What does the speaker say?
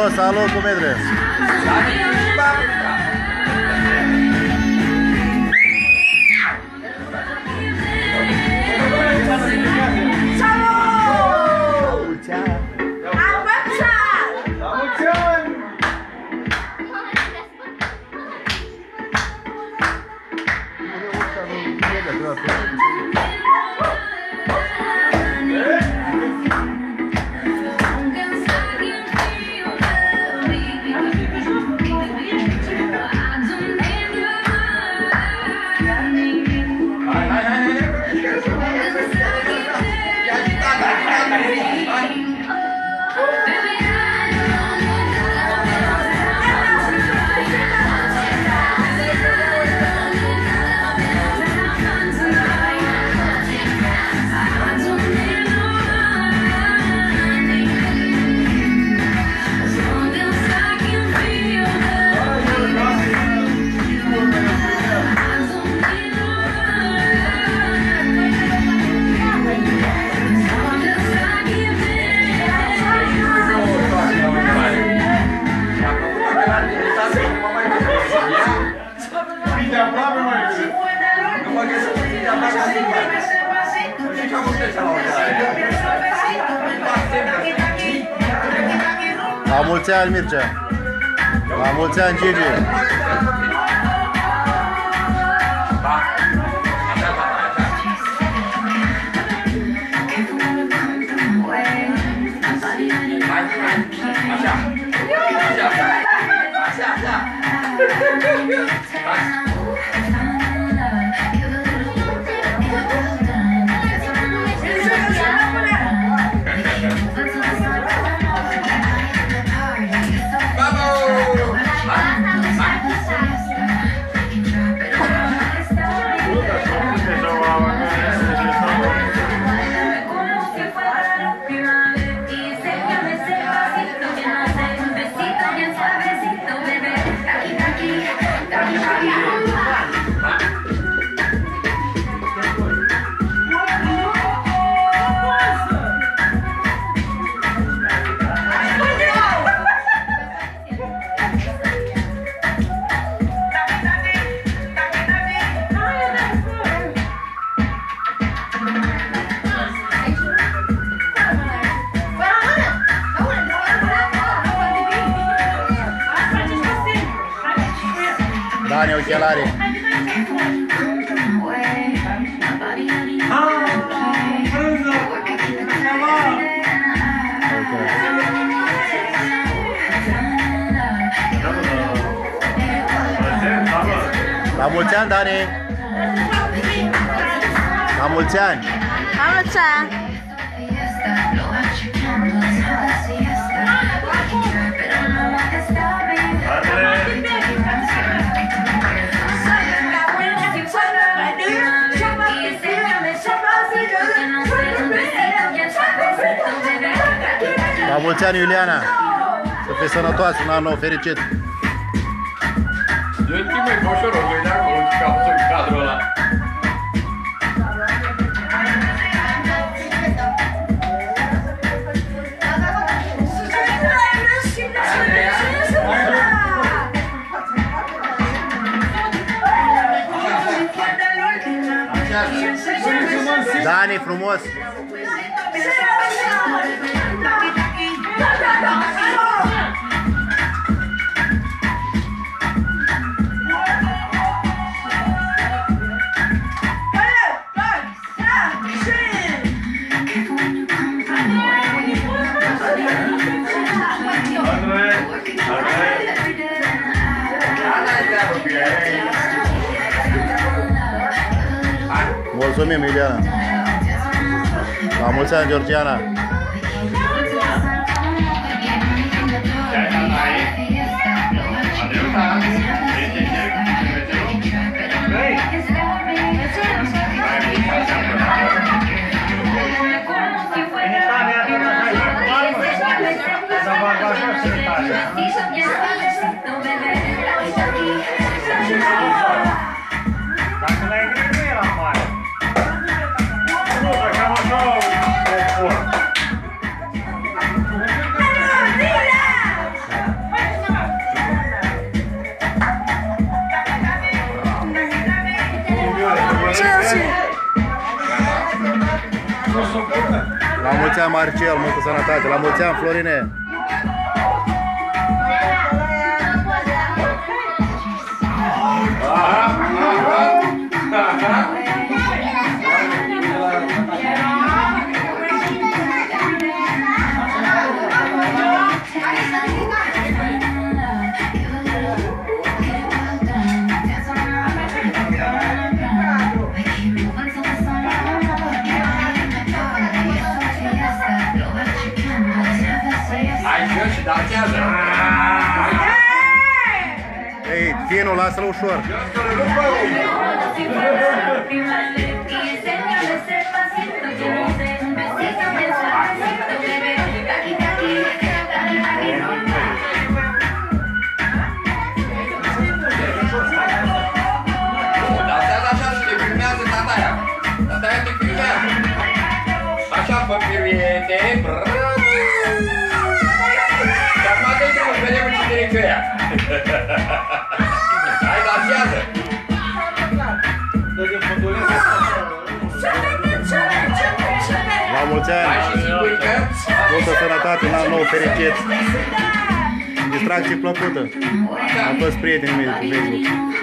Alô, alô, comedrense. La mulți ani, Mircea! La mulți ani, Gigi! Dani, ochelari! La mulți ani, Dani! La mulți ani! La mulți ani! Mulți ani, Iuliana! Să fii sănătoasă, un an nou fericit! Eu știu mai coșorul, că de acolo, că am să cadrul ăla. Dani, frumos! Bolsonaro Emiliana. La bolsa de Georgiana. Marcel, multă sănătate. La mulți ani, Florine. Ai Tinu, lasă-l ușor. Dansează mulți Hai ani. și singurică. Multă sănătate, un an nou fericit. Distracție plăcută. Am toți prietenii mei de pe Facebook.